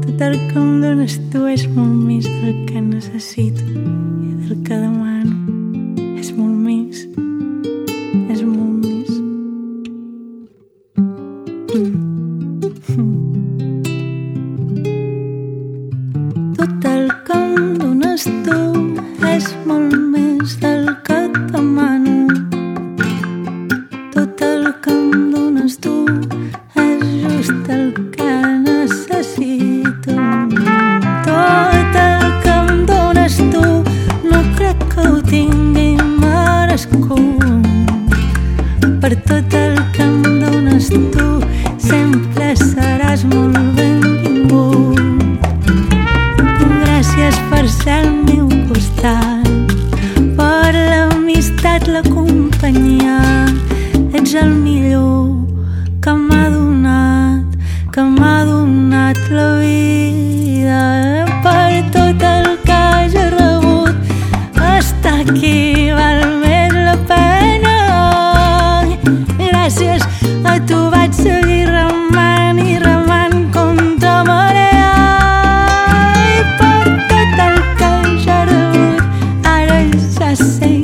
Tu tal com dones tu és molt més del que necessito i del que demano. cul per tot el que em dones tu sempre seràs molt benvingut. Gràcies per ser al meu costat per l'amistat, la companyia. Ets el millor que m'ha donat que m'ha donat la vida. I say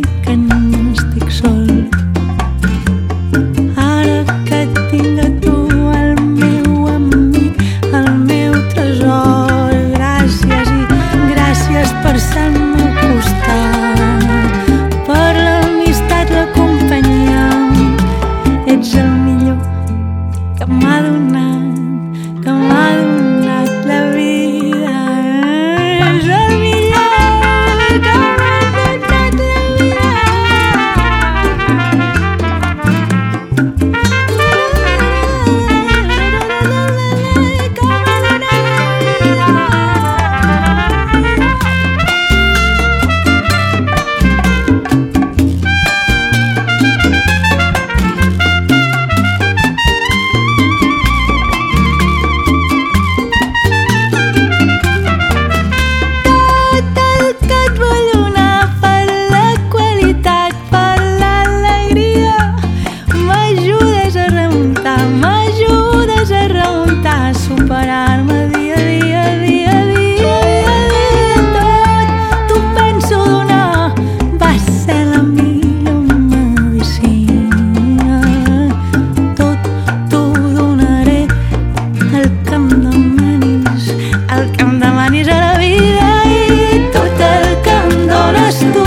心